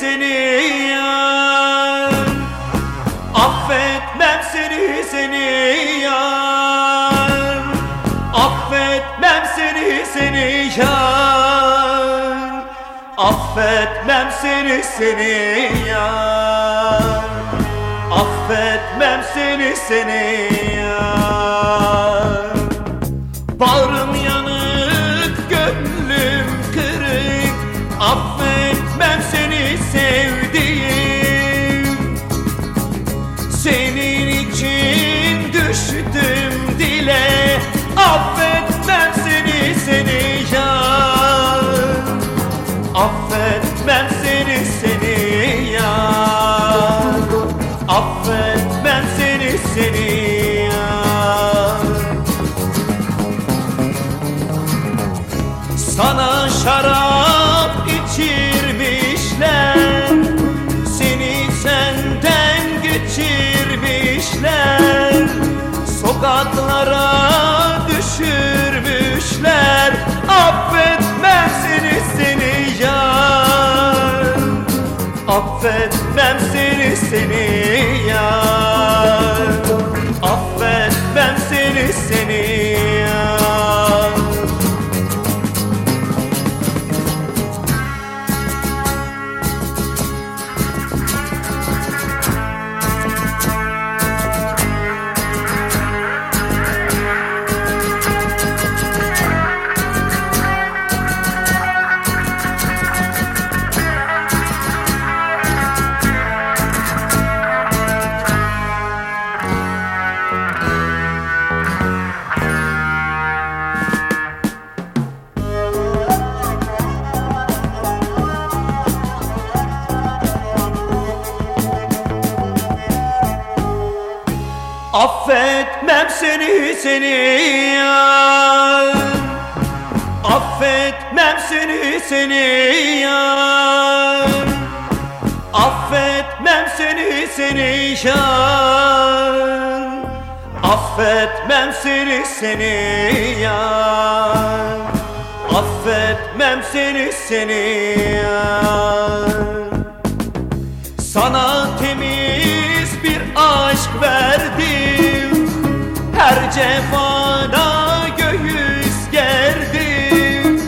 seni ya Affetmem seni seni ya Affetmem seni seni ya Affetmem seni seni ya Affetmem seni seni ya düştüm dile. Affetmem seni seni yar Affetmem seni seni yar Affetmem seni seni yar Sana şarap Sokaklara düşürmüşler. Affetmem seni seni yar. Affetmem seni seni Affetmem seni seni yar. Affetmem seni seni yar. Affetmem seni seni yar. Affetmem seni seni yar. Affetmem seni seni yar. Sana Her cefana göğüs gerdim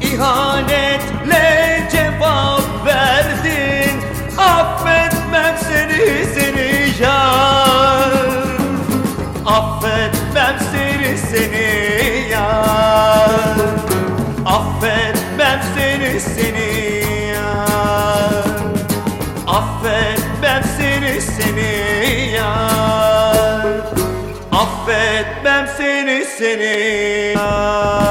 İhanetle cevap verdin. Affetmem seni seni yar. Affetmem seni seni yar. Affetmem seni seni etmem seni seni. Aa.